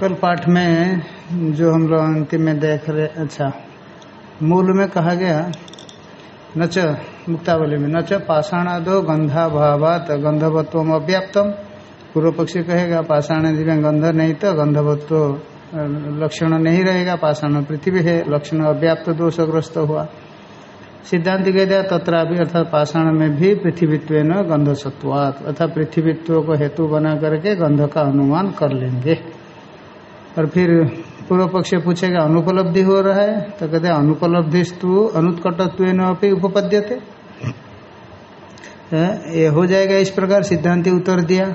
कल पाठ में जो हम लोग अंतिम में देख रहे अच्छा मूल में कहा गया, नच मुक्तावली में, नच पाषाणादो गंधाभावात गंधवत्व अव्याप्तम। पूर्व पक्षी कहेगा, पाषाण में गंध नहीं तो गंधवत्व लक्षण नहीं रहेगा, पाषाण पृथ्वी है, लक्षण अव्याप्त दोषग्रस्त हुआ। सिद्धांत कह दिया तथा भी अर्थात पाषाण में भी पृथ्वीत्व न गंध सत्वात अर्थात पृथ्वीत्व को हेतु बना करके गंध का अनुमान कर लेंगे। और फिर पूर्व पक्ष पूछेगा, अनुपलब्धि हो रहा है? तो कहते अनुपलब्धिस्तु अनुत्कटत्व अपनी उपपद्यते। ये हो जाएगा इस प्रकार सिद्धांति उत्तर दिया।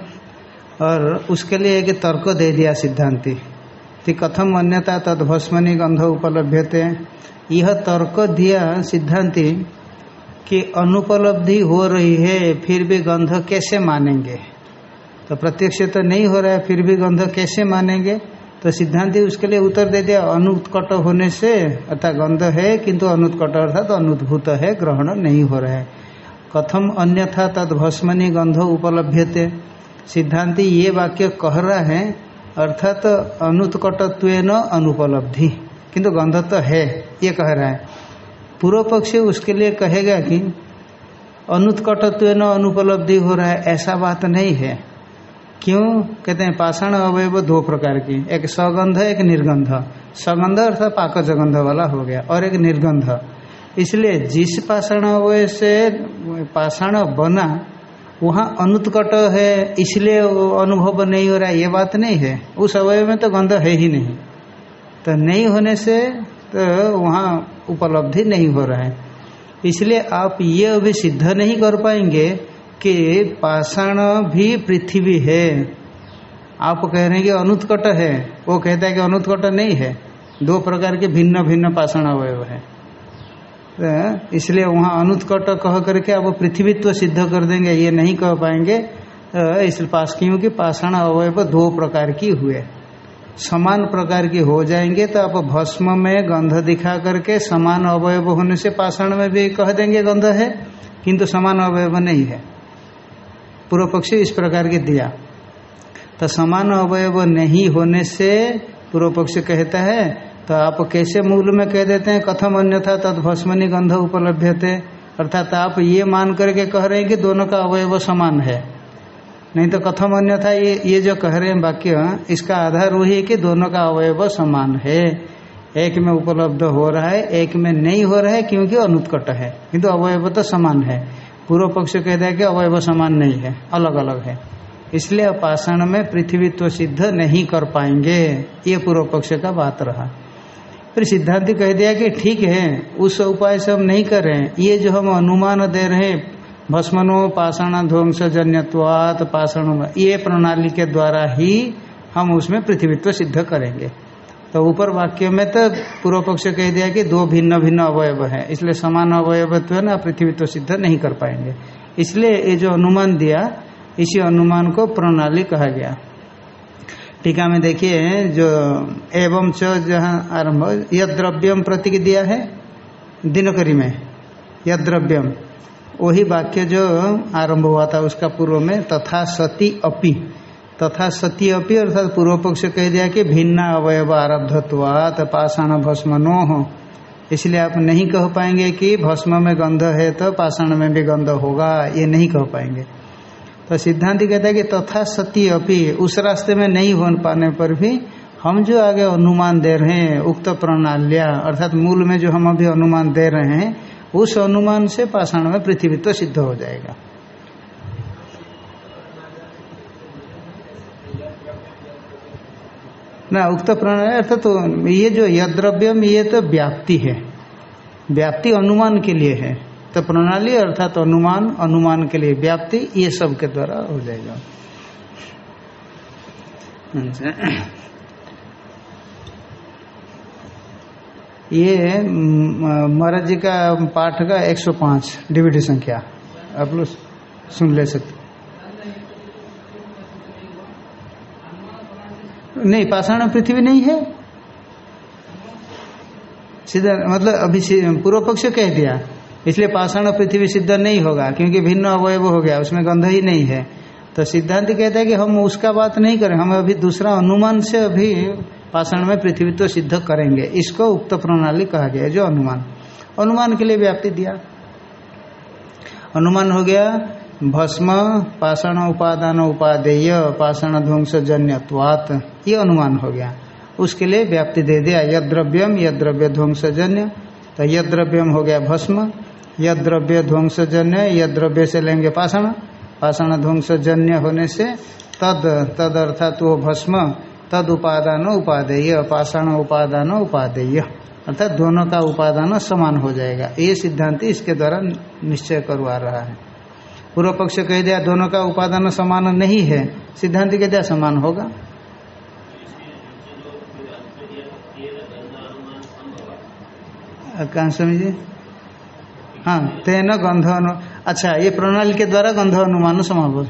और उसके लिए एक तर्क दे दिया सिद्धांति, कि कथम अन्यता तद भस्मनी गंध उपलब्धते यह तर्क दिया सिद्धांति, कि अनुपलब्धि हो रही है, फिर भी गंध कैसे मानेंगे? तो प्रत्यक्ष तो नहीं हो रहा है, फिर भी गंध कैसे मानेंगे? तो सिद्धांति उसके लिए उत्तर दे दिया, अनुत्कट होने से, अर्थात गंध है, किंतु अनुत्कट अर्थात तो अनुद्भूत है, ग्रहण नहीं हो रहा है। कथम अन्यथा तद भस्मनी गंध उपलब्धते सिद्धांति ये वाक्य कह रहा है, अर्थात तो अनुत्कटत्व न अनुपलब्धि। किंतु गंध तो है, ये कह रहा है। पूर्व पक्ष उसके लिए कहेगा कि अनुत्कटत्व न अनुपलब्धि हो रहा है, ऐसा बात नहीं है। क्यों? कहते हैं, पाषाण अवयव दो प्रकार की। एक सगंध, एक निर्गंध। सगंध अर्थात पाक जगंध वाला हो गया, और एक निर्गंध। इसलिए जिस पाषाण अवय से पाषाण बना, वहाँ अनुत्कट है, इसलिए अनुभव नहीं हो रहा, ये बात नहीं है। उस अवयव में तो गंध है ही नहीं। तो नहीं होने से तो वहाँ उपलब्धि नहीं हो रहा है। इसलिए आप ये अभी सिद्ध नहीं कर पाएँगे कि पाषाण भी पृथ्वी है। आप कह रहे हैं कि अनुत्कट है। वो कहता है कि अनुत्कट नहीं है। दो प्रकार के भिन्न भिन्न पाषाण अवयव है। तो इसलिए वहाँ अनुत्कट कह करके आप पृथ्वीत्व सिद्ध कर देंगे, ये नहीं कह पाएँगे। तो इसलिए पास क्योंकि पाषाण अवयव दो प्रकार की हुए। समान प्रकार की हो जाएँगे तो आप भस्म में गंध दिखा करके समान अवयव होने से पाषाण में भी कह देंगे गंध है, किंतु समान अवयव नहीं है। पूर्व पक्षी इस प्रकार के दिया। तो समान अवयव नहीं होने से पूर्व पक्ष कहता है तो आप कैसे मूल में कह देते हैं, कथम अन्यथा तद भस्मनी गंध उपलब्ध थे अर्थात आप ये मान करके कह रहे हैं कि दोनों का अवयव समान है। नहीं तो कथम अन्यथा ये ये जो कह रहे हैं वाक्य, इसका आधार वही है कि दोनों का अवयव समान है। एक में उपलब्ध हो रहा है, एक में नहीं हो रहा है, क्योंकि अनुत्कट है। किंतु अवयव तो समान है। पूर्व पक्ष कहता है कि अवयव समान नहीं है अलग अलग है। इसलिए पाषाण में पृथ्वीत्व सिद्ध नहीं कर पाएँगे। ये पूर्व पक्ष का बात रहा। फिर सिद्धांति कह दिया कि ठीक है, उस उपाय से हम नहीं कर रहे हैं। ये जो हम अनुमान दे रहे हैं, भस्मनो पाषाण ध्वंस जन्यवात पाषाण, ये प्रणाली के द्वारा ही हम उसमें पृथ्वीत्व सिद्ध करेंगे। तो ऊपर वाक्य में तो पूर्व पक्ष कह दिया कि दो भिन्न भिन्न अवयव है। इसलिए समान अवयवत्व ना पृथ्वीत्व सिद्ध नहीं कर पाएँगे। इसलिए ये जो अनुमान दिया, इसी अनुमान को प्रणाली कहा गया। टीका में देखिए, जो एवं च जहाँ आरंभ यद द्रव्यम प्रतीक दिया है दिनकरी में। यद द्रव्यम वही वाक्य जो आरंभ हुआ था, उसका पूर्व में तथा सती अपि। तथा सती अपि अर्थात पूर्व पक्ष कह दिया कि भिन्न अवयव आरब्धत्वात पाषाण भस्मनो। हो इसलिए आप नहीं कह पाएँगे कि भस्म में गंध है तो पाषाण में भी गंध होगा, ये नहीं कह पाएँगे। तो सिद्धांति कहता है कि तथा सती अपि उस रास्ते में नहीं हो पाने पर भी हम जो आगे अनुमान दे रहे हैं, उक्त प्रणालिया, अर्थात मूल में जो हम अभी अनुमान दे रहे हैं, उस अनुमान से पाषाण में पृथ्वीत्व तो सिद्ध हो जाएगा। ना, उक्त प्रणाली अर्थात तो ये जो यद्रव्यम, ये तो व्याप्ति है। व्याप्ति अनुमान के लिए है। तो प्रणाली अर्थात तो अनुमान अनुमान के लिए व्याप्ति, ये सब के द्वारा हो जाएगा। ये महाराज जी का पाठ का 105 डिविडी संख्या। आप लोग सुन ले सकते। नहीं, पाषाण पृथ्वी नहीं है। सीधा मतलब अभी पूर्व पक्ष कह दिया। इसलिए पाषाण पृथ्वी सिद्ध नहीं होगा, क्योंकि भिन्न अवयव हो गया, उसमें गंध ही नहीं है। तो सिद्धांत कहता है कि हम उसका बात नहीं करें, हम अभी दूसरा अनुमान से अभी पाषाण में पृथ्वी तो सिद्ध करेंगे। इसको उक्त प्रणाली कहा गया जो अनुमान। अनुमान के लिए व्याप्ति दिया। अनुमान हो गया भस्म, पाषाण उपादान उपादेय, पाषाण ध्वंस जन्यवात ये अनुमान हो गया। उसके लिए व्याप्ति दे दिया यद द्रव्यम यद द्रव्य ध्वंसजन्य। तो यद द्रव्यम हो गया भस्म यद द्रव्य ध्वंसजन्य यद द्रव्य से लेंगे पाषाण। पाषाण ध्वंसजन्य होने से तद तद अर्थात वो भस्म, तद उपादान उपादेय, पाषाण उपादान उपादेय। अर्थात दोनों का उपादान समान हो जाएगा। ये सिद्धांत इसके द्वारा निश्चय करवा रहा है। पूर्व पक्ष कह दिया, दोनों का उपादान समान नहीं है। सिद्धांत कह दिया समान होगा। कहाँ समझिए हाँ तेन गंध अनु अच्छा ये प्रणाली के द्वारा गंध अनुमान समावेश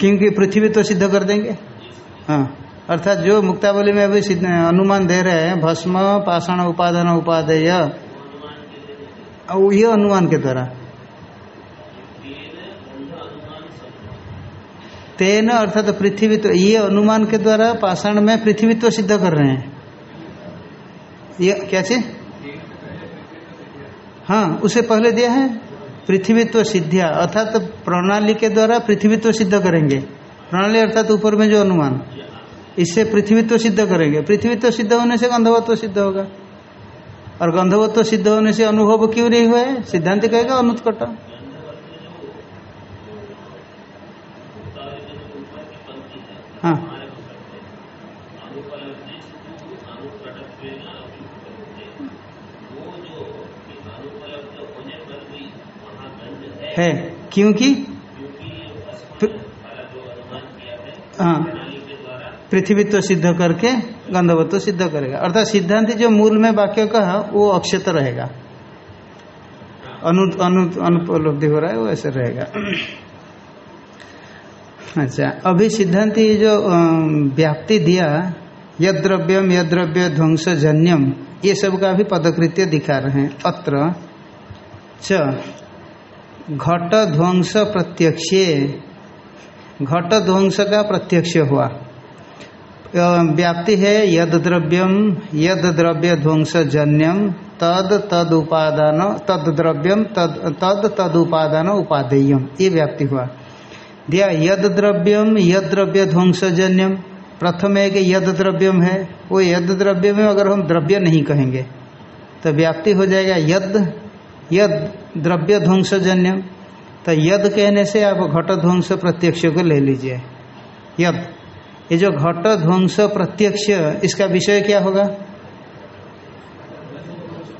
क्योंकि पृथ्वी तो सिद्ध कर देंगे? हाँ। अर्थात जो मुक्तावली में अभी अनुमान दे रहे हैं, भस्म, पाषाण उपादान, उपादेय, ये अनुमान के द्वारा। तेन अर्थात तो पृथ्वी तो ये अनुमान के द्वारा पाषाण में पृथ्वीत्व तो सिद्ध कर रहे हैं। ये क्या चीज़? हाँ उसे पहले दिया है, पृथ्वीत्व तो सिद्धिया। अर्थात तो प्रणाली के द्वारा पृथ्वीत्व सिद्ध करेंगे। प्रणाली अर्थात ऊपर में जो अनुमान। इससे पृथ्वी तो सिद्ध करेंगे। पृथ्वी तो सिद्ध होने से गंधवत्व सिद्ध होगा। और गंधवत्व सिद्ध होने से अनुभव क्यों नहीं हुआ है? सिद्धांत कहेगा अनुत्कट। हाँ। है। क्योंकि? हाँ पृथ्वी तो सिद्ध करके गंधवत्व सिद्ध करेगा। अर्थात सिद्धांत जो मूल में वाक्य का वो अक्षत रहेगा। अनु अनु अनुपलब्धि हो रहा है, वो ऐसे रहेगा। अच्छा अभी सिद्धांत जो व्याप्ति दिया, यद्रव्यम, यद्रव्य, ध्वंस, जन्यम, ये सब का भी पदकृत्य दिखा रहे हैं। अत्र, च, घट ध्वंस प्रत्यक्ष, घट ध्वंस का प्रत्यक्ष हुआ। व्याप्ति है यद द्रव्यम यद द्रव्य ध्वंस जन्यम तद तद उपादान तद द्रव्यम तद तद उपादान उपादेयम ये व्याप्ति हुआ। दिया यद द्रव्यम यद द्रव्य ध्वंसजन्यम प्रथम एक यद द्रव्यम है, वो यद द्रव्य में अगर हम द्रव्य नहीं कहेंगे तो व्याप्ति हो जाएगा यद यद द्रव्य ध्वंसजन्यम तो यद कहने से आप घट ध्वंस प्रत्यक्ष को ले लीजिए। यद। ये जो घट ध्वंस प्रत्यक्ष, इसका विषय क्या होगा?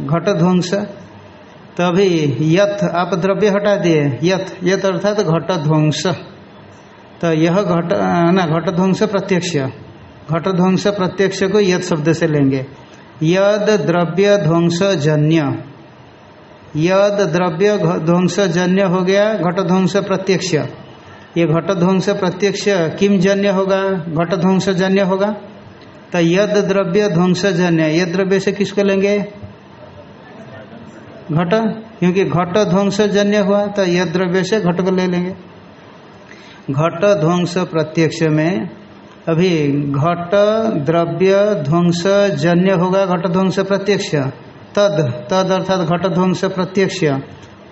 घट ध्वंस। तो अभी यथ आप द्रव्य हटा दिए। यथ यथ अर्थात तो घट ध्वंस। तो यह घट, ना, घट ध्वंस प्रत्यक्ष। घट ध्वंस प्रत्यक्ष को यद शब्द से लेंगे। यद द्रव्य ध्वंस जन्य। यद द्रव्य ध्वंस जन्य हो गया, घट ध्वंस प्रत्यक्ष। ये घट ध्वंस प्रत्यक्ष किम जन्य होगा? घट ध्वंस जन्य होगा? तो यद द्रव्य ध्वंस जन्य यद द्रव्य से किसको लेंगे? घट, क्योंकि घट ध्वंस जन्य हुआ तो यद द्रव्य से घट को ले लेंगे। घट ध्वंस प्रत्यक्ष में, अभी घट द्रव्य ध्वंस जन्य होगा घट ध्वंस प्रत्यक्ष तद तद अर्थात घट ध्वंस प्रत्यक्ष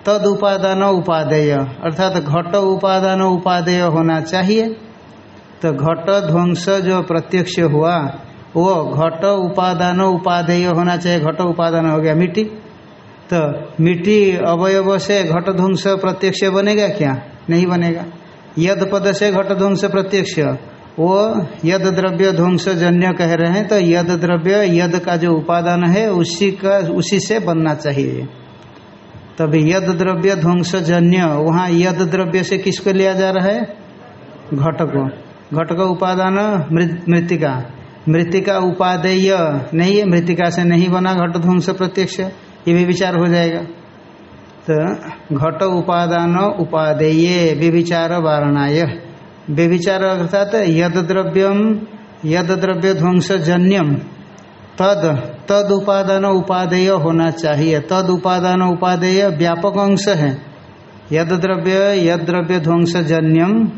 तद उपादान उपादेय। अर्थात घट उपादान उपादेय होना चाहिए। तो घट ध्वंस जो प्रत्यक्ष हुआ, वो घट उपादान उपादेय होना चाहिए। घट उपादान हो गया मिट्टी। तो मिट्टी अवयव से घट ध्वंस प्रत्यक्ष बनेगा क्या? नहीं बनेगा। यद पद से घट ध्वंस प्रत्यक्ष, वो यद द्रव्य ध्वंस जन्य कह रहे हैं तो यद द्रव्य यद का जो उपादान है, उसी का, उसी से बनना चाहिए। तभी यद द्रव्य ध्वंस जन्य वहाँ यद द्रव्य से किसको लिया जा रहा है? घट को घट का उपादान मृतिका। मृतिका उपादेय। नहीं है मृतिका से नहीं बना घट ध्वंस प्रत्यक्ष। ये भी विचार हो जाएगा। तो घट उपादान उपादेय विचार वारणाय। व्यभिचार अर्थात यद द्रव्यम, यद द्रव्य ध्वंस जन्यम तद तद उपादान उपादेय होना चाहिए। तद उपादान उपादेय व्यापक अंश है। यद द्रव्य यद द्रव्य ध्वंस जन्यम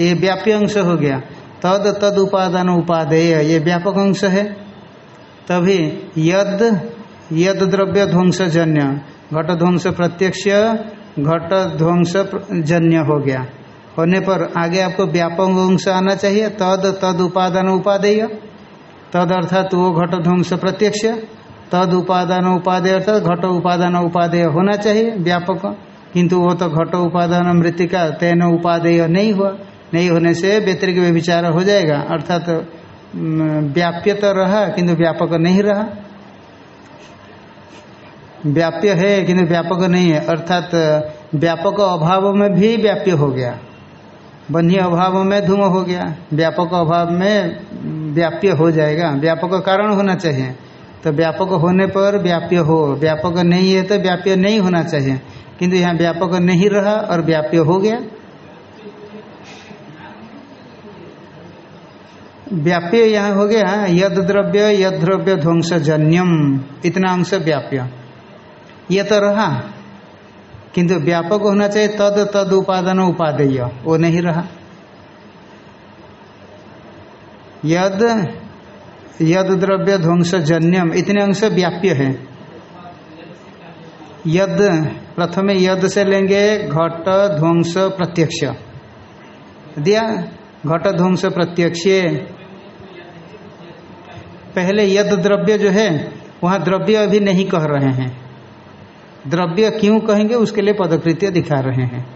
ये व्याप्य अंश हो गया। तद तद उपादान उपादेय, ये व्यापक अंश है। तभी यद यद द्रव्य ध्वंस जन्य घट ध्वंस प्रत्यक्ष, घट ध्वंस जन्य हो गया। होने पर आगे आपको व्यापक अंश आना चाहिए। तद तद उपादान उपादेय। तद अर्थात वो घट ध्वंस प्रत्यक्ष तद उपादान उपादेय अर्थात घट उपादान उपादेय होना चाहिए, व्यापक। किंतु वो तो घट उपादान मृतिका तेन उपादेय नहीं हुआ। नहीं होने से व्यतिरिक विचार हो जाएगा। अर्थात व्याप्य तो रहा, किंतु व्यापक नहीं रहा। व्याप्य है, किंतु व्यापक नहीं है। अर्थात, व्यापक अभाव में भी व्याप्य हो गया। बन्ही अभाव में धूम हो गया। व्यापक अभाव में व्याप्य हो जाएगा। व्यापक कारण होना चाहिए। तो व्यापक होने पर व्याप्य हो। व्यापक नहीं है तो व्याप्य नहीं होना चाहिए। किंतु यहाँ व्यापक नहीं रहा और व्याप्य हो गया। व्याप्य यहाँ हो गया। यद द्रव्य यद द्रव्य ध्वंस जन्यम इतना अंश व्याप्य। ये तो रहा। किंतु व्यापक होना चाहिए। तद तद उपादान उपादेय। वो नहीं रहा। यद यद द्रव्य ध्वंस जन्यम इतने अंश व्याप्य है। यद, प्रथम यद से लेंगे घट ध्वंस प्रत्यक्ष। दिया? घट ध्वंस प्रत्यक्ष। पहले यद द्रव्य जो है, वहाँ द्रव्य अभी नहीं कह रहे हैं। द्रव्य क्यों कहेंगे? उसके लिए पदकृत्य दिखा रहे हैं।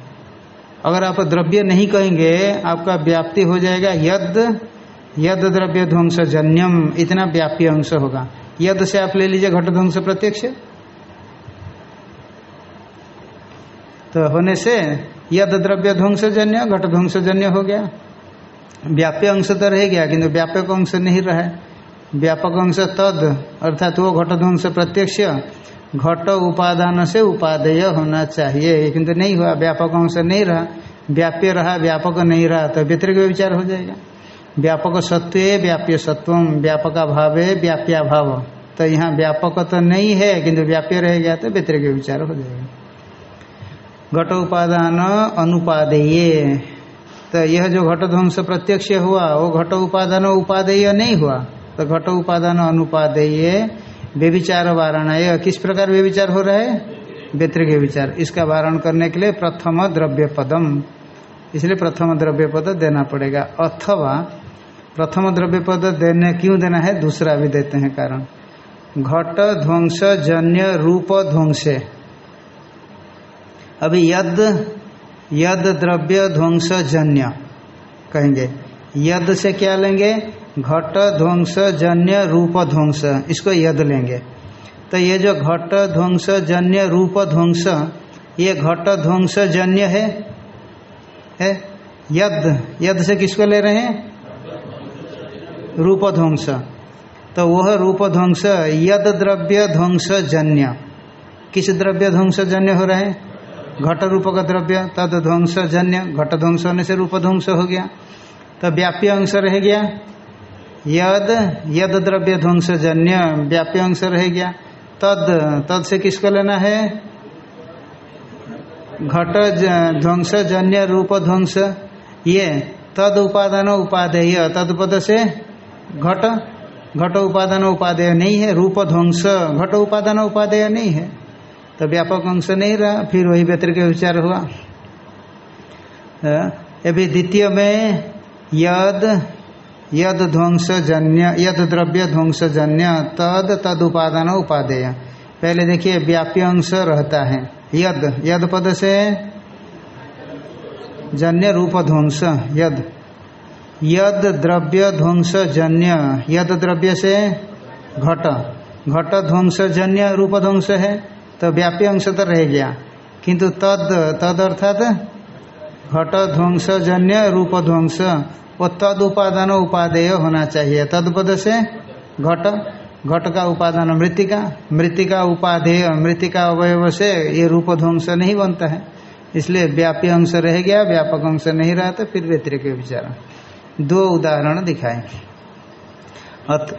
अगर आप द्रव्य नहीं कहेंगे, आपका व्याप्ति हो जाएगा यद यद द्रव्य ध्वंस जन्यम इतना व्याप्य अंश होगा। यद से आप ले लीजिए घट ध्वंस प्रत्यक्ष। तो होने से यद द्रव्य ध्वंस जन्य घट ध्वंस जन्य हो गया। व्याप्य अंश तो रह गया, किंतु व्यापक अंश नहीं रहा व्यापक अंश तद, अर्थात वो घट ध्वंस प्रत्यक्ष, घट उपादान से उपादेय होना चाहिए। किंतु नहीं हुआ, व्यापक अंश नहीं रहा। व्याप्य रहा, व्यापक नहीं रहा तो व्यतिरिक विचार हो जाएगा। व्यापक सत्व, व्याप्य सत्वम व्यापक अभाव व्याप्याभाव तो यहाँ व्यापक तो नहीं है, किंतु व्याप्य रह गया तो व्यतिरिक विचार हो जाएगा। घट उपादान अनुपादेय। तो यह जो घट ध्वंस प्रत्यक्ष हुआ, वो घट उपादान उपादेय नहीं हुआ। तो घट उपादान अनुपादेय व्यविचार वारणा किस प्रकार व्यविचार हो रहा है? व्यतिरिक विचार। इसका वारण करने के लिए प्रथम द्रव्य पदम इसलिए प्रथम द्रव्य पद देना पड़ेगा। अथवा प्रथम द्रव्य पद देने क्यों देना है? दूसरा भी देते हैं कारण। घट ध्वंस जन्य रूप ध्वंसे। अभी यद यद द्रव्य ध्वंस जन्य कहेंगे। यद से क्या लेंगे? घट ध्वंस जन्य रूप ध्वंस। इसको यद लेंगे। तो ये जो घट ध्वंस जन्य रूप ध्वंस, ये घट ध्वंस जन्य है? है? यद। यद से किसको ले रहे हैं? रूप ध्वंस तो वह रूप ध्वंस यद द्रव्य ध्वंस जन्य किस द्रव्य ध्वंस जन्य हो रहे हैं? घट रूप का द्रव्य तद ध्वंस जन्य घट ध्वंस होने से रूप ध्वंस हो गया। तो व्याप्य अंश रह गया। यद यद द्रव्य ध्वंस जन्य व्याप्य अंश रह गया। तद तद से किसको लेना है? घट ध्वंस जन्य रूप ध्वंस ये तद उपादान उपादेय तदपद से घट घट उपादान उपादेय नहीं है, रूप ध्वंस, घट उपादान उपादेय नहीं है। तो व्यापक अंश नहीं रहा, फिर वही व्यतिरिक विचार हुआ। अभी द्वितीय में यद यद ध्वंस जन्य, यद द्रव्य ध्वंस जन्य, तद तद उपादान उपादेय। पहले देखिए व्याप्य अंश रहता है। यद यद पद से जन्य रूप ध्वंस, यद। यद द्रव्य ध्वंस जन्य यद द्रव्य से घट। घट ध्वंस जन्य रूप ध्वंस है। तो व्याप्य अंश तो रह गया। किंतु तद तद अर्थात घट ध्वंस जन्य रूप ध्वंस। वो तद उपादान उपादेय होना चाहिए। तद पद से घट। घट का उपादान मृतिका। मृतिका उपाधेय मृतिका अवयव से ये रूप ध्वंस नहीं बनता है। इसलिए व्यापी अंश रह गया, व्यापक अंश नहीं रहा तो फिर व्यतिरिक विचार। दो उदाहरण दिखाए अथ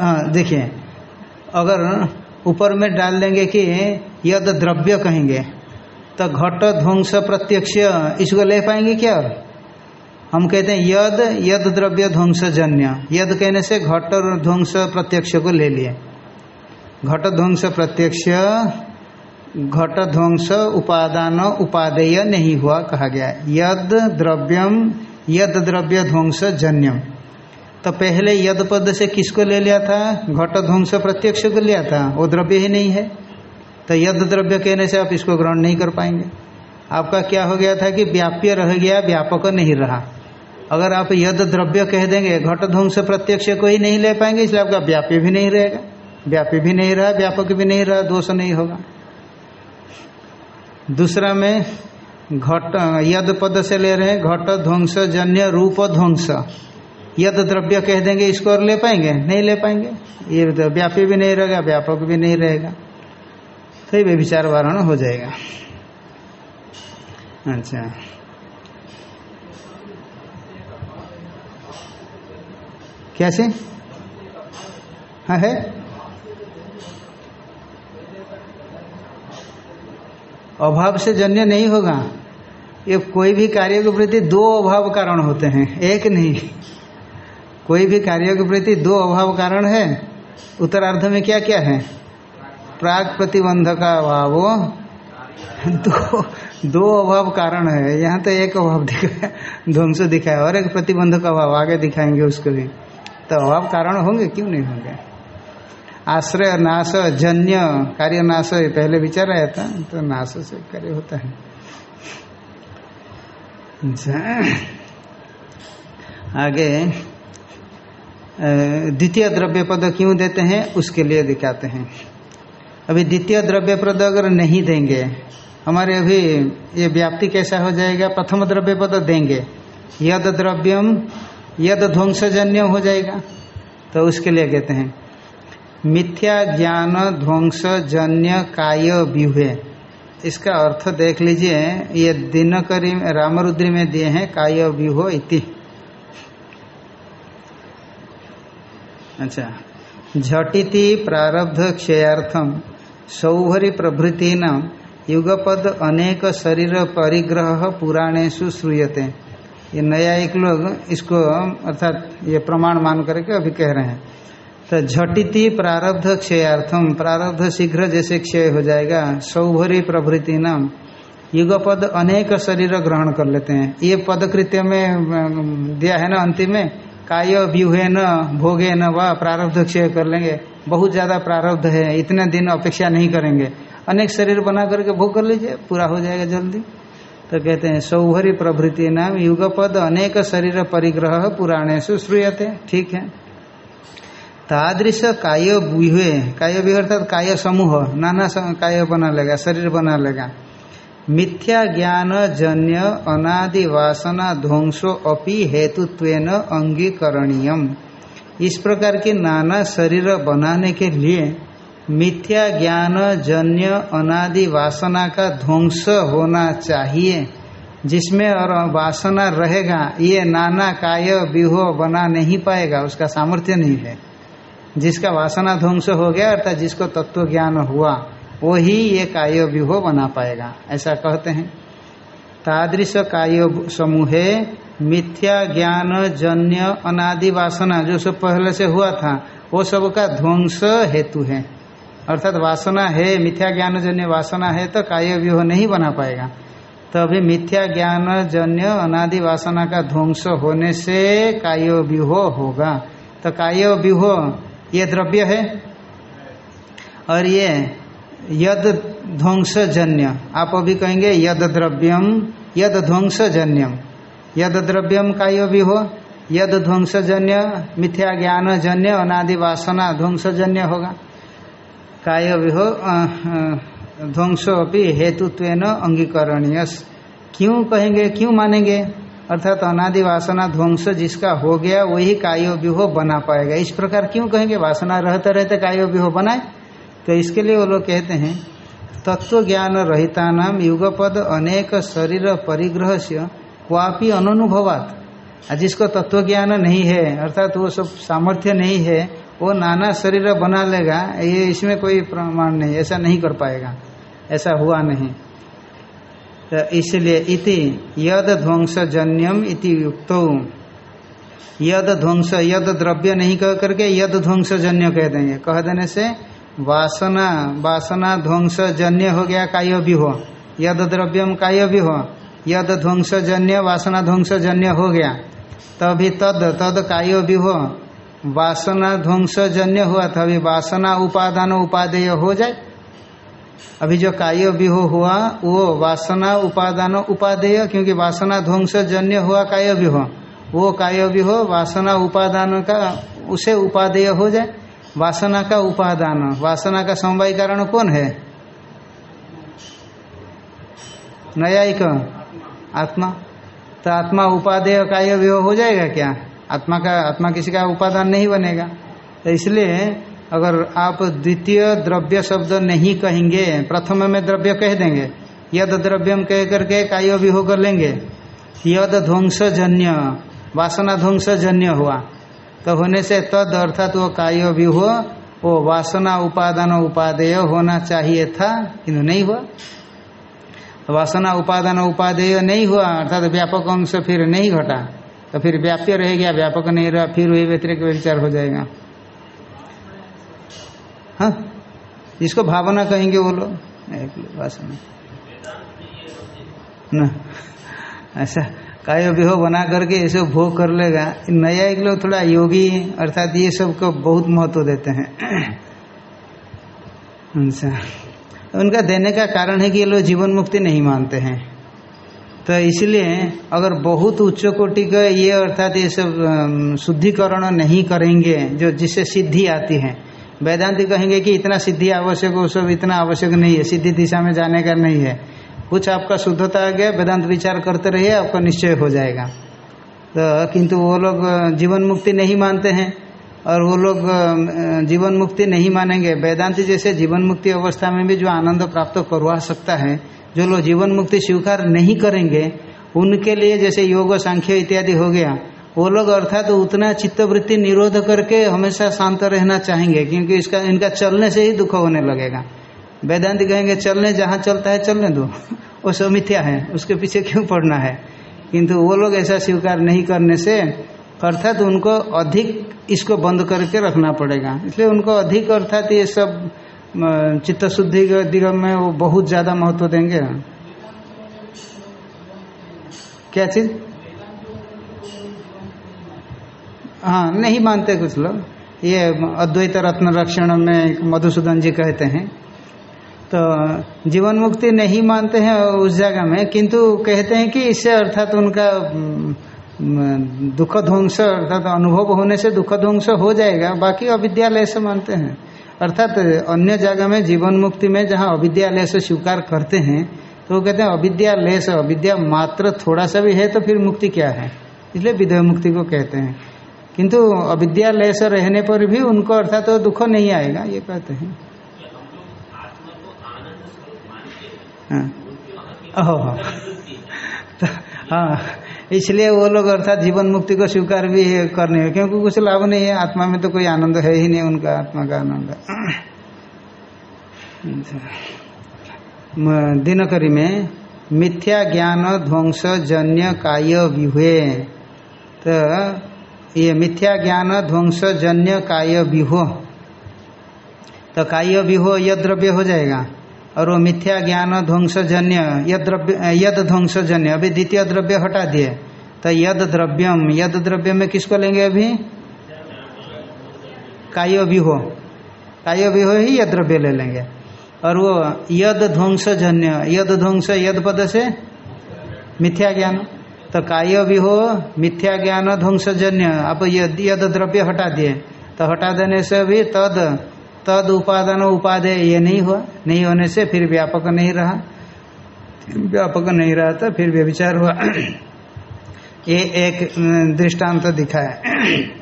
हाँ देखिए, अगर ऊपर में डाल देंगे कि यद द्रव्य कहेंगे तो घट ध्वंस प्रत्यक्ष, इसको ले पाएँगे क्या? हम कहते हैं यद यद द्रव्य ध्वंस जन्य यद कहने से घट ध्वंस प्रत्यक्ष को ले लिए। घट ध्वंस प्रत्यक्ष घट ध्वंस उपादान उपादेय नहीं हुआ कहा गया यद द्रव्यम, यद द्रव्य ध्वंस जन्यम। तो पहले यद पद से किसको ले लिया था? घट ध्वंस प्रत्यक्ष को लिया था। वो द्रव्य ही नहीं है। तो यद द्रव्य कहने से आप इसको ग्रहण नहीं कर पाएँगे। आपका क्या हो गया था कि व्याप्य रह गया, व्यापक नहीं रहा। अगर आप यद द्रव्य कह देंगे घट ध्वंस प्रत्यक्ष को ही नहीं ले पाएँगे, इसलिए आपका व्याप्य भी नहीं रहेगा। व्याप्य भी नहीं रहा, व्यापक भी नहीं रहा, दोष नहीं होगा। दूसरा में घट, यद पद से ले रहे हैं, घट ध्वंस जन्य रूप ध्वंस। यद द्रव्य कह देंगे, इसको और ले पाएँगे? नहीं ले पाएँगे। ये तो व्यापी भी नहीं रहेगा, व्यापक भी नहीं रहेगा। तो ये विचार वारण हो जाएगा। अच्छा। कैसे हाँ है? अभाव से जन्य नहीं होगा। ये कोई भी कार्य के प्रति दो अभाव कारण होते हैं, एक नहीं। कोई भी कार्य के प्रति दो अभाव कारण है। उत्तरार्ध में क्या क्या है? प्राग प्रतिबंध का अभाव। दो दो अभाव कारण है। यहाँ तो एक अभाव दिखाया ध्वंस दिखाया। और एक प्रतिबंध का अभाव आगे दिखाएँगे उसको भी। तो अभाव कारण होंगे, क्यों नहीं होंगे? आश्रय, नाश, जन्य कार्य नाश पहले विचार आया था तो नाश से कार्य होता है। आगे द्वितीय द्रव्य पद क्यों देते हैं? उसके लिए दिखाते हैं। अभी द्वितीय द्रव्य पद अगर नहीं देंगे, हमारे अभी ये व्याप्ति कैसा हो जाएगा? प्रथम द्रव्य पद देंगे। यद द्रव्यम, यद ध्वंसजन्य हो जाएगा तो उसके लिए कहते हैं। मिथ्या ज्ञान ध्वंस जन्य काय व्यूहे। इसका अर्थ देख लीजिए, ये दिनकरी रामरुद्री में दिए हैं काय व्यूहो इति। अच्छा झटिति प्रारब्ध क्षयार्थम सौहरी प्रभृति नाम युगपद अनेक शरीर परिग्रह पुराणेशु श्रूयते। ये नया एक लोग, इसको, अर्थात ये प्रमाण मान करके अभी कह रहे हैं। तो झटिति प्रारब्ध क्षयार्थम प्रारब्ध शीघ्र जैसे क्षय हो जाएगा। सौभरी प्रभृति नाम। युगपद अनेक शरीर ग्रहण कर लेते हैं। ये पदकृत्य में दिया है ना अंतिम में? काय व्यूहे न, भोगे न व, प्रारब्ध क्षय कर लेंगे। बहुत ज़्यादा प्रारब्ध है। इतने दिन अपेक्षा नहीं करेंगे। अनेक शरीर बना करके भोग कर लीजिए। पूरा हो जाएगा जल्दी। तो कहते हैं, सौभरी प्रभृति नाम। युगपद अनेक शरीर परिग्रह पुराणे श्रूयते। ठीक है? तादृश काय व्यूहे काय व्यूह अर्थात काय समूह। नाना काय बना लेगा, शरीर बना लेगा। मिथ्या ज्ञान, जन्य, अनादि, वासना, ध्वंसो, अपि हेतुत्वेन अंगीकरणीयम। इस प्रकार के नाना शरीर बनाने के लिए मिथ्या ज्ञान, जन्य, अनादि, वासना का ध्वंस होना चाहिए। जिसमें और वासना रहेगा, ये नाना काय, व्यूह बना नहीं पाएगा, उसका सामर्थ्य नहीं है। जिसका वासना ध्वंस हो गया अर्थात जिसको तत्व ज्ञान हुआ, वही ये काय व्यूह बना पाएगा। ऐसा कहते हैं। तादृश काय समूहे मिथ्या ज्ञान जन्य अनादि वासना जो सब पहले से हुआ था, वो सब का ध्वंस हेतु है। अर्थात वासना है, मिथ्या ज्ञान जन्य वासना है तो काय व्यूह नहीं बना पाएगा। तो अभी मिथ्या ज्ञान जन्य अनादि वासना का ध्वंस होने से काय व्यूह होगा। तो काय व्यूह ये द्रव्य है और ये यद ध्वंस जन्य आप अभी कहेंगे यद द्रव्यम, यद ध्वंस जन्यम यद द्रव्यम काय भी हो, यद ध्वंस जन्य मिथ्या ज्ञान जन्य अनादि वासना ध्वंस जन्य होगा काय भी हो ध्वंस अभी हेतुत्व अंगीकरणीय क्यों कहेंगे, क्यों मानेंगे? अर्थात अनादि वासना ध्वंस जिसका हो गया, वही कायो व्यूह बना पाएगा। इस प्रकार क्यों कहेंगे? वासना रहते रहते कायो व्यूह बनाए। तो इसके लिए वो लोग कहते हैं, तत्व ज्ञान रहिता नाम युगपद अनेक शरीर परिग्रह से क्वापी अनुभवात। जिसको तत्व ज्ञान नहीं है, अर्थात वो सब सामर्थ्य नहीं है, वो नाना शरीर बना लेगा, ये इसमें कोई प्रमाण नहीं, ऐसा नहीं कर पाएगा। ऐसा हुआ नहीं। तो इसलिए इति यद ध्वंस जन्यम इति युक्त। यद ध्वंस यद द्रव्य नहीं कह करके यद ध्वंस जन्य कह देंगे। कह देने से वासना वासना ध्वंस जन्य हो गया, काय भी हो। यद द्रव्यम काय भी हो। यद ध्वंस जन्य वासना ध्वंस जन्य हो गया। तभी तद तद काय भी हो। वासना ध्वंस जन्य हुआ अभी वासना उपादान उपादेय हो जाए। अभी जो काय विहो हुआ, वो वासना, उपादान, उपादेय, क्योंकि वासना ध्वंस जन्य हुआ काय विहो वो काय विहो वासना, उपादान का, उसे उपादेय हो जाए। वासना का उपादान, वासना का समवाय कारण कौन है? न्यायिक आत्मा। तो आत्मा उपादेय काय विहो हो जाएगा क्या? आत्मा का, आत्मा किसी का उपादान नहीं बनेगा। तो इसलिए अगर आप द्वितीय द्रव्य शब्द नहीं कहेंगे, प्रथम में द्रव्य कह देंगे। यद द्रव्यम कह करके काय भी होकर लेंगे। यद ध्वंस जन्य वासना ध्वंस जन्य हुआ। तो होने से तद अर्थात वो काय भी हो वो वासना उपादान उपादेय होना चाहिए था, किंतु नहीं हुआ। वासना उपादान उपादेय नहीं हुआ, अर्थात तो व्यापक अंश फिर नहीं घटा। तो फिर व्याप्य रह गया, व्यापक नहीं रहा, फिर वही व्यतिरिक विचार हो जाएगा। हाँ? जिसको भावना कहेंगे वो लोग। वासना न, ऐसा काय विहो बना करके ये सब भोग कर लेगा। नया एक लोग थोड़ा योगी अर्थात ये सबको बहुत महत्व देते हैं। अच्छा। उनका देने का कारण है कि ये लोग जीवन मुक्ति नहीं मानते हैं। तो इसलिए अगर बहुत उच्च कोटि का ये अर्थात ये सब शुद्धिकरण नहीं करेंगे, जो जिससे सिद्धि आती है वेदांति कहेंगे कि इतना सिद्धि आवश्यक हो सब इतना आवश्यक नहीं है, सिद्धि दिशा में जाने का नहीं है। कुछ आपका शुद्धता आ गया, वेदांत विचार करते रहिए, आपका निश्चय हो जाएगा। तो किंतु वो लोग जीवन मुक्ति नहीं मानते हैं, और वो लोग जीवन मुक्ति नहीं मानेंगे। वेदांति जैसे जीवन मुक्ति अवस्था में भी जो आनंद प्राप्त करवा सकता है, जो लोग जीवन मुक्ति स्वीकार नहीं करेंगे, उनके लिए जैसे योग, सांख्य इत्यादि हो गया वो लोग अर्थात तो उतना चित्तवृत्ति निरोध करके हमेशा शांत रहना चाहेंगे, क्योंकि इसका, इनका चलने से ही दुख होने लगेगा। वेदांत कहेंगे, चलने, जहाँ चलता है चलने दो। वो सब मिथ्या है, उसके पीछे क्यों पड़ना है? किंतु वो लोग ऐसा स्वीकार नहीं करने से अर्थात तो उनको अधिक इसको बंद करके रखना पड़ेगा। इसलिए उनको अधिक अर्थात ये सब चित्त शुद्धि के दिग में वो बहुत ज़्यादा महत्व देंगे। क्या चीज़? हाँ नहीं मानते कुछ लोग। ये अद्वैत रत्न रक्षण में मधुसूदन जी कहते हैं। तो जीवन मुक्ति नहीं मानते हैं उस जगह में, किंतु कहते हैं कि इससे अर्थात उनका दुख ध्वंस अर्थात अनुभव होने से दुख ध्वंस हो जाएगा। बाकी अविद्यालय से मानते हैं। अर्थात अन्य जगह में जीवन मुक्ति में जहाँ अविद्यालय से स्वीकार करते हैं तो वो कहते हैं अविद्यालय से, अविद्या मात्र थोड़ा सा भी है तो फिर मुक्ति क्या है? इसलिए विधेय मुक्ति को कहते हैं। किंतु अविद्यालय से रहने पर भी उनको अर्थात तो दुख नहीं आएगा, ये कहते हैं। हाँ। तो हाँ इसलिए वो लोग अर्थात जीवन मुक्ति को स्वीकार भी करने है, क्योंकि कुछ लाभ नहीं है, आत्मा में तो कोई आनंद है ही नहीं उनका, आत्मा का आनंद। दिनकरी में, मिथ्या ज्ञान ध्वंस जन्य काय विहुए। तो ये मिथ्या ज्ञान, ध्वंस, जन्य, काय, विहो। तो काय, विहो यद द्रव्य हो जाएगा। और वो मिथ्या ज्ञान, ध्वंस, जन्य यद द्रव्य यद ध्वंस जन्य। अभी द्वितीय द्रव्य हटा दिए। तो यद द्रव्यम यद द्रव्य में किसको लेंगे अभी? काय, विहो। काय, विहो ही यद द्रव्य ले लेंगे। और वो यद ध्वंस जन्य। यद ध्वंस यद पद से मिथ्या ज्ञान। तो काय भी हो, मिथ्या ज्ञान ध्वंसजन्य आप यद यद द्रव्य हटा दिए। तो हटा देने से भी तद तद उपादान उपादेय ये नहीं हुआ, नहीं होने से फिर व्यापक नहीं रहा। व्यापक नहीं रहा तो फिर व्यविचार हुआ। ये एक दृष्टांत तो दिखा है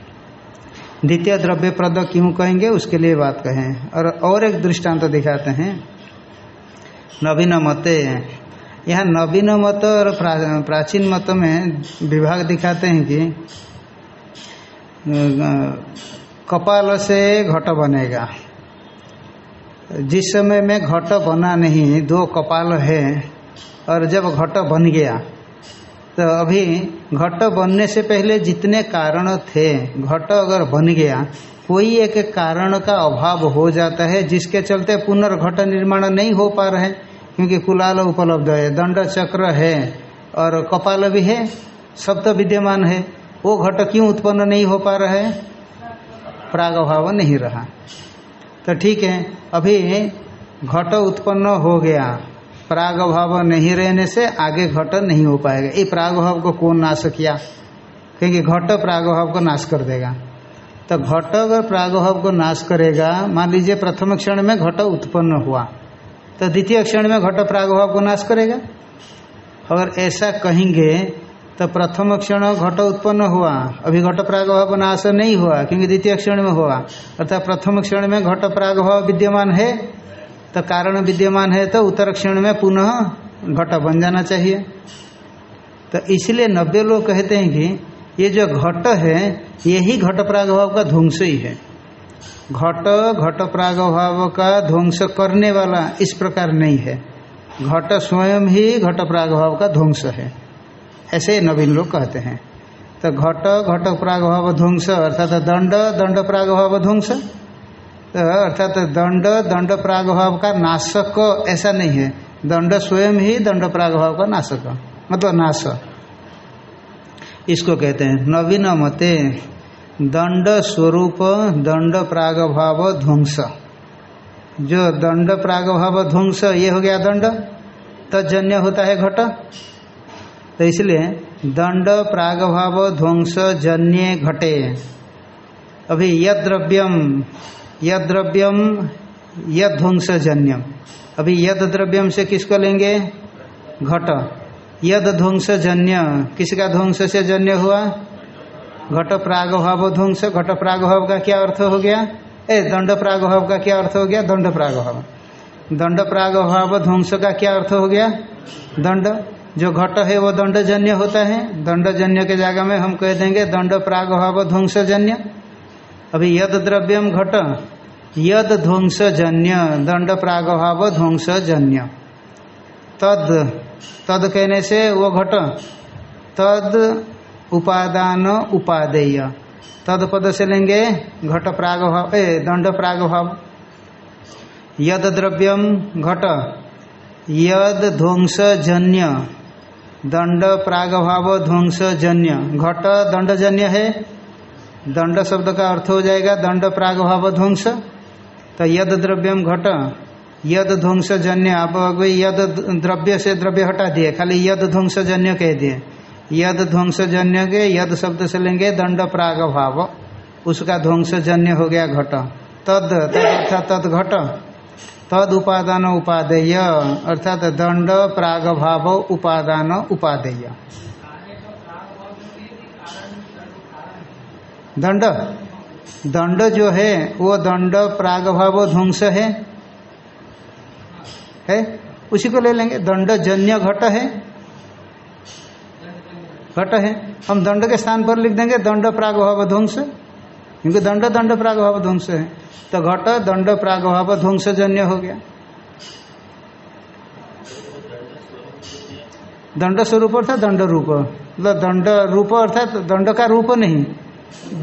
द्वितीय द्रव्य प्रद क्यों कहेंगे, उसके लिए बात कहें। और और एक दृष्टांत तो दिखाते हैं। नवीन मते यहाँ नवीन मत और प्राचीन मत में विभाग दिखाते हैं कि कपाल से घट बनेगा। जिस समय में घट बना नहीं, दो कपाल है, और जब घट बन गया तो अभी घट बनने से पहले जितने कारण थे, घट अगर बन गया, कोई एक कारण का अभाव हो जाता है, जिसके चलते पुनर्घट निर्माण नहीं हो पा रहे क्योंकि कुलाल उपलब्ध है, दंड चक्र है और कपाल भी है, सब तो विद्यमान है। वो घट क्यों उत्पन्न नहीं हो पा रहा है? प्रागभाव नहीं रहा। तो ठीक है, अभी घट उत्पन्न हो गया। प्राग भाव नहीं रहने से आगे घट नहीं हो पाएगा। ये प्राग भाव को कौन नाश किया? क्योंकि घट प्राग भाव को नाश कर देगा। तो घट अगर प्राग भाव को नाश करेगा, मान लीजिए प्रथम क्षण में घट उत्पन्न हुआ। तो द्वितीय क्षण में घट प्राग भाव को नाश करेगा। अगर ऐसा कहेंगे तो प्रथम क्षण घट उत्पन्न हुआ। अभी घट प्रागभाव नाश नहीं हुआ, क्योंकि द्वितीय क्षण में हुआ। अर्थात प्रथम क्षण में घट प्रागभाव विद्यमान है। तो कारण विद्यमान है तो उत्तर क्षण में पुनः घट बन जाना चाहिए। तो इसलिए नब्बे लोग कहते हैं कि ये जो घट है यही घट प्रागभाव का ध्वंस ही है। घट घट प्राग भाव का ध्वंस करने वाला इस प्रकार नहीं है। घट स्वयं ही घट प्रागभाव का ध्वंस है। ऐसे नवीन लोग कहते हैं। तो घट घट प्राग भाव ध्वंस अर्थात दंड दंड प्राग भाव ध्वंस। तो अर्थात दंड दंड प्राग भाव का नाशक ऐसा नहीं है। दंड स्वयं ही दंड प्राग भाव का नाशक। मतलब नाश। इसको कहते हैं नवीन मते दंड स्वरूप, दंड प्रागभाव ध्वंस। जो दंड प्रागभाव ध्वंस, ये हो गया दंड? तजन्य होता है घट। तो इसलिए दंड प्रागभाव ध्वंस जन्य घटे। अभी यद द्रव्यम यद द्रव्यम यद ध्वंस जन्यम। अभी यद द्रव्यम से किसको लेंगे? घट। यद ध्वंस जन्य। किसका ध्वंस से जन्य हुआ? घट प्रागभाव ध्वंस घट प्रागभाव का क्या अर्थ हो गया? ए दंड प्रागभाव का क्या अर्थ हो गया? दंड प्रागभाव दंड प्रागभाव ध्वंस का क्या अर्थ हो गया? दंड। जो घट है वो दंडजन्य होता है। दंडजन्य के जगह में हम कह देंगे दंड प्राग प्रागभाव ध्वंसजन्य अभी यद द्रव्यम घट। यद ध्वंसजन्य दंड प्राग प्रागभाव ध्वंसजन्य तद। तद कहने से वो घट। तद। उपादान उपादेय। तद पद से लेंगे घट प्रागभाव, ए, दंड प्रागभाव। यद द्रव्यम घट यद ध्वंसजन्य दंड प्रागभाव ध्वंस जन्य घट दंडजन्य है। दंड शब्द का अर्थ हो जाएगा दंड प्रागभाव ध्वंस। तो यद द्रव्यम घट यद ध्वंस जन्य आप यद द्रव्य से द्रव्य हटा दिए, खाली यद ध्वंस जन्य कह दिए। यद ध्वंस जन्य के यद शब्द से लेंगे दंड प्राग भाव। उसका ध्वंस जन्य हो गया घट। तद तद अर्थात तद घट। तद उपादान उपादेय, अर्थात दंड प्राग भाव उपादान उपादेय। दंड। दंड जो है, वो दंड प्राग भाव ध्वंस है। है? उसी को ले लेंगे। दंड जन्य घट है। घट है। हम दंड के स्थान पर लिख देंगे, दंड प्रागभाव ध्वंस। क्योंकि दंड दंड प्रागभाव ध्वंस है। तो घट, दंड प्रागभाव ध्वंसजन्य हो गया। दंड स्वरूप अर्थात दंड रूप। मतलब दंड रूप अर्थात दंड का रूप नहीं।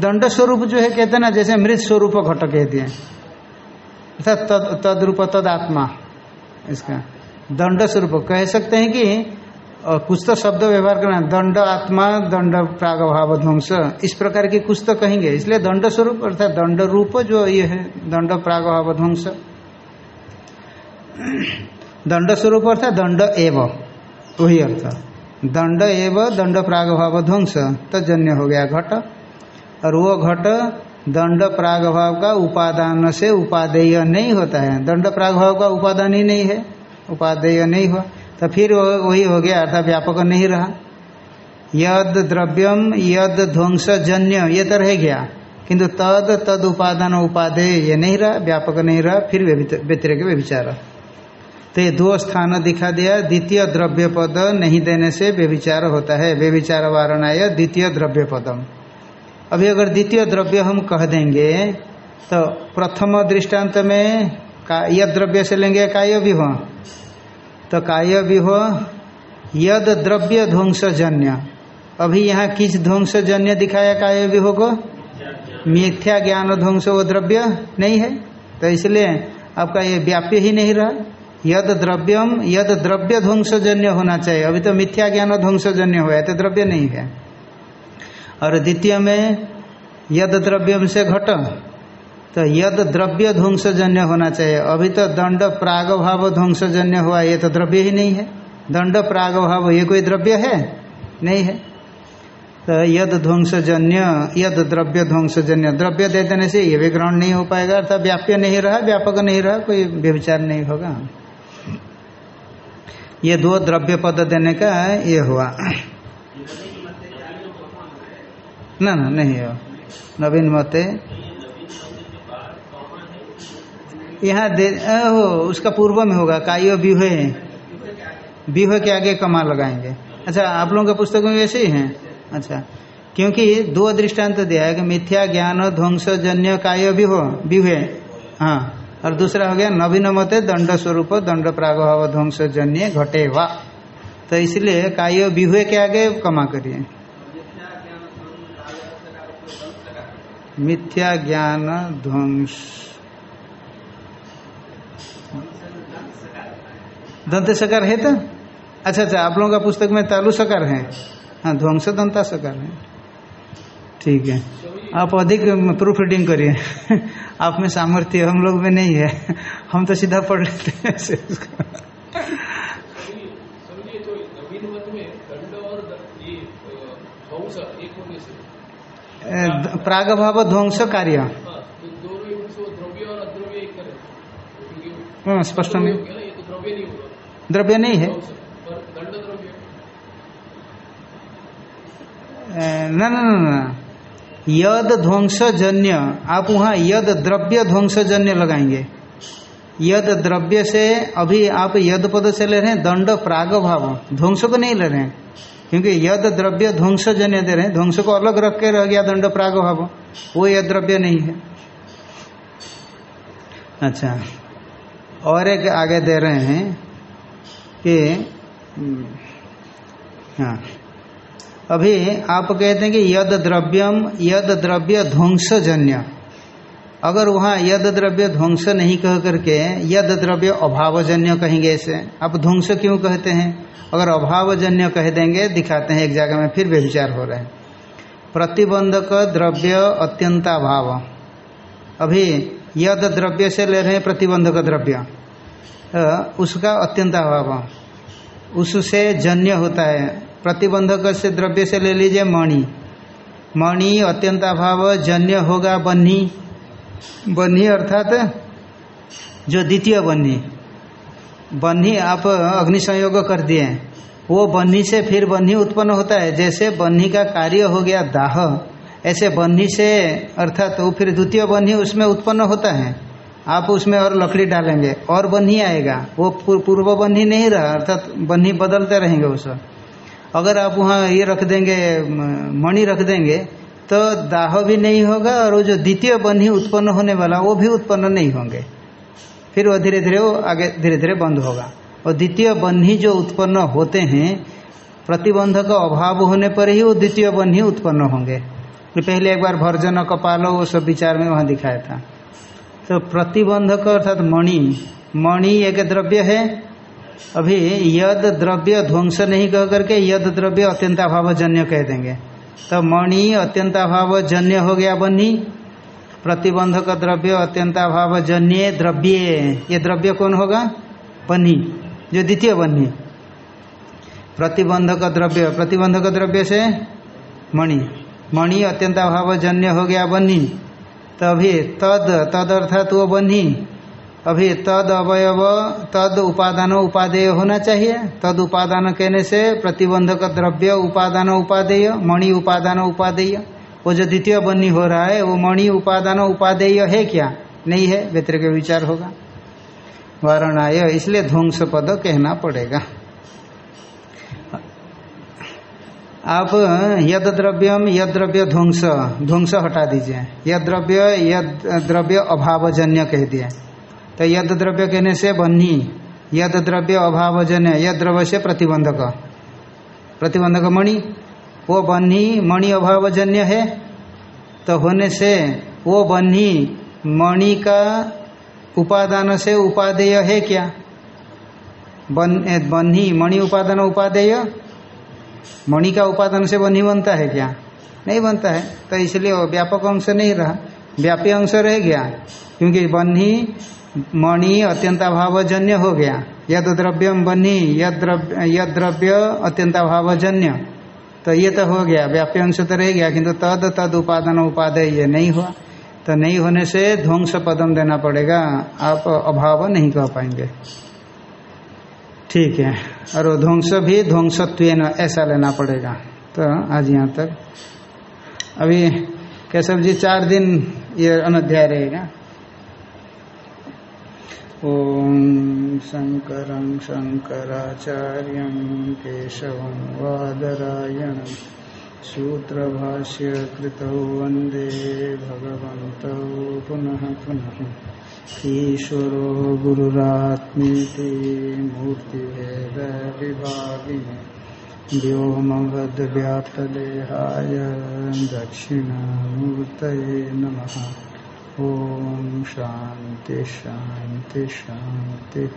दंड स्वरूप जो है, कहते ना, जैसे मृत स्वरूप घट कह दिए। अर्थात तद तद रूप तद आत्मा इसका दंड स्वरूप। कह सकते हैं कि और कुछ तो शब्द व्यवहार करना दंड आत्मा, दंड प्राग भाव ध्वंस। इस प्रकार की कुछ तो कहेंगे। इसलिए दंड स्वरूप अर्थात दंड रूप जो ये है, दंड प्राग भाव ध्वंस। दंड स्वरूप अर्थात दंड एव। वही अर्थ। दंड एव, दंड प्राग भाव ध्वंस। तो जन्य हो गया घट। और वो घट दंड प्राग भाव का उपादान से उपादेय नहीं होता है। दंड प्रागभाव का उपादान ही नहीं है। उपादेय नहीं हुआ। तो फिर वही हो गया, अर्थात व्यापक नहीं रहा। यद द्रव्यम, यद ध्वंस जन्य ये तो रह गया। किंतु तद तद उपादान उपादेय ये नहीं रहा, व्यापक नहीं रहा, फिर व्यतिरिक व्यभिचार तो ये दो स्थान दिखा दिया, द्वितीय द्रव्य पद नहीं देने से व्यभिचार होता है। व्यभिचार वारणाय द्वितीय द्रव्य पदम। अभी अगर द्वितीय द्रव्य हम कह देंगे तो प्रथम दृष्टांत में का, यद द्रव्य से लेंगे, काय भी हो। तो काय भी हो, यद द्रव्य ध्वंसजन्य। अभी यहाँ किस ध्वंसजन्य दिखाया काय भी को? मिथ्या ज्ञान ध्वंस वो द्रव्य नहीं है। तो इसलिए आपका ये व्याप्य ही नहीं रहा। यद द्रव्यम, यद द्रव्य ध्वंसजन्य होना चाहिए। अभी तो मिथ्या ज्ञान ध्वंसजन्य हुआ है तो द्रव्य नहीं है। और द्वितीय में, यद द्रव्यम से घट। तो यद द्रव्य ध्वंसजन्य होना चाहिए। अभी तो दंड प्राग भाव ध्वंसजन्य हुआ, ये तो द्रव्य ही नहीं है। दंड प्राग भाव ये कोई द्रव्य है? नहीं है। तो यद ध्वंसजन्य, यद द्रव्य ध्वंसजन्य। द्रव्य दे देने से ये भी ग्रहण नहीं हो पाएगा, अर्थात व्याप्य नहीं रहा, व्यापक नहीं रहा, कोई व्यविचार नहीं होगा। ये दो द्रव्य पद देने का ये हुआ। ना ना, नहीं हो नवीन मते यहाँ हो उसका पूर्व में होगा, कायो व्यूह व्यूह के आगे कमा लगाएँगे। अच्छा आप लोगों का पुस्तक में वैसे ही है? अच्छा क्योंकि दो दृष्टांत तो दिया है कि मिथ्या ज्ञान, ध्वंस, जन्य, काय भी हो व्यूह हाँ और दूसरा हो गया, नवीन मते दंड स्वरूप, दंड प्रागभाव, ध्वंस, जन्य, घटे वा। तो इसलिए काय विहुए के आगे कमा करिए। मिथ्या ज्ञान, ध्वंस दंत सकार है तो? अच्छा अच्छा आप लोगों का पुस्तक में तालु सकार है। हाँ ध्वंस दंता सकार है। ठीक है। आप अधिक प्रूफ रीडिंग करिए। आप में सामर्थ्य हम लोग में नहीं है। हम तो सीधा पढ़ लेते हैं प्राग भाव ध्वंस कार्य स्पष्ट नहीं द्रव्य नहीं है। ना ना ना ना। यद ध्वंसजन्य आप वहाँ यद द्रव्य ध्वंसजन्य लगाएँगे। यद द्रव्य से अभी आप यद पद से ले रहे हैं, दंड प्राग भाव ध्वंस को नहीं ले रहे हैं, क्योंकि यद द्रव्य ध्वंसजन्य दे रहे हैं। ध्वंस को अलग रख के रह गया दंड प्राग भाव वो यद द्रव्य नहीं है। अच्छा और एक आगे दे रहे हैं। कि हाँ। अभी आप कहते हैं कि यद द्रव्यम, यद द्रव्य ध्वंसजन्य। अगर वहाँ यद द्रव्य ध्वंस नहीं कह करके यद द्रव्य अभावजन्य कहेंगे ऐसे, आप ध्वंस क्यों कहते हैं? अगर अभावजन्य कह देंगे, दिखाते हैं एक जगह में, फिर व्यविचार हो रहे हैं। प्रतिबंधक द्रव्य अत्यंताभाव। अभी यद द्रव्य से ले रहे हैं प्रतिबंधक द्रव्य। उसका अत्यंत अभाव। उससे जन्य होता है। प्रतिबंधक से द्रव्य से ले लीजिए मणि। मणि अत्यंत अभाव, जन्य होगा बन्ही। बन्ही अर्थात जो द्वितीय बन्ही। बन्ही आप अग्नि संयोग कर दिए। वो बन्ही से फिर बन्ही उत्पन्न होता है। जैसे बन्ही का कार्य हो गया दाह, ऐसे बन्ही से अर्थात वो फिर द्वितीय बन्ही उसमें उत्पन्न होता है। आप उसमें और लकड़ी डालेंगे, और बन्ही आएगा। वो पूर्व बन्ही नहीं रहा, अर्थात बन्ही बदलते रहेंगे उस अगर आप वहाँ ये रख देंगे मणि रख देंगे तो दाह भी नहीं होगा और वो जो द्वितीय बन्ही उत्पन्न होने वाला, वो भी उत्पन्न नहीं होंगे। फिर वो धीरे धीरे वो आगे धीरे धीरे बंद होगा। और द्वितीय बन्ही जो उत्पन्न होते हैं प्रतिबंध का अभाव होने पर ही वो द्वितीय बन्ही उत्पन्न होंगे। पहले एक बार भर्जन कपालो वो सब विचार में वहाँ दिखाया था। तो प्रतिबंधक अर्थात मणि मणि एक द्रव्य है। अभी यद द्रव्य ध्वंस नहीं कह करके यद द्रव्य अत्यंताभाव जन्य कह देंगे। तो मणि अत्यंताभाव जन्य हो गया बन्ही प्रतिबंधक द्रव्य अत्यंताभाव जन्य द्रव्य, ये द्रव्य कौन होगा? बन्ही जो द्वितीय बन्ही प्रतिबंधक द्रव्य प्रतिबंधक द्रव्य से मणि मणि अत्यंताभाव जन्य हो गया बन्ही तभी तद तद अर्थात वो बन्ही अभी तद अवयव, तद उपादान, उपादेय होना चाहिए। तद उपादान कहने से प्रतिबंधक द्रव्य, उपादान, उपादेय, मणि उपादान, उपादेय। वो जो द्वितीय बन्नी हो रहा है, वो मणि उपादान, उपादेय है क्या? नहीं है व्यतिर के विचार होगा। वारणाय इसलिए ध्वंस पद कहना पड़ेगा। आप, यद द्रव्यम, यद द्रव्य ध्वंस ध्वंस हटा दीजिए। यद द्रव्य यद द्रव्य अभावजन्य कह दिए। तो यद द्रव्य कहने से बन्ही, यद द्रव्य अभावजन्य, यद द्रव्य से प्रतिबंधक। प्रतिबंधक मणि, वो बन्ही, मणि अभावजन्य है। तो होने से वो बन्ही, मणि का उपादान से उपादेय है क्या? बन्ही, मणि उपादान उपादेय? मणि का उपादान से बन्ही बनता है क्या? नहीं बनता है। तो इसलिए व्यापक अंश नहीं रहा। व्यापी अंश रह गया। क्योंकि बन्ही, मणि अत्यंताभावजन्य हो गया। यद द्रव्यम बन्ही यद द्रव्य यद द्रव्य अत्यंताभावजन्य। तो ये तो हो गया। व्याप्य अंश तो रह गया, किंतु तद तद उपादान उपादय ये नहीं हुआ। तो नहीं होने से ध्वंस पदम देना पड़ेगा। आप अभाव नहीं कह पाएँगे। ठीक है। और ध्वंस भी ध्वंसत्व ऐसा लेना पड़ेगा। तो आज यहाँ तक। अभी केशव जी चार दिन ये अनध्याय रहेगा। ओम शंकर शंकराचार्य केशव वादरायण। सूत्र भाष्य कृत वंदे भगवत पुनः पुनः। ईश्वरो गुरुरात्मीति मूर्तिभेद विभागिने व्योमवद्व्याप्तदेहाय दक्षिणामूर्तये नमः। ॐ शान्ति शान्ति शान्तिः।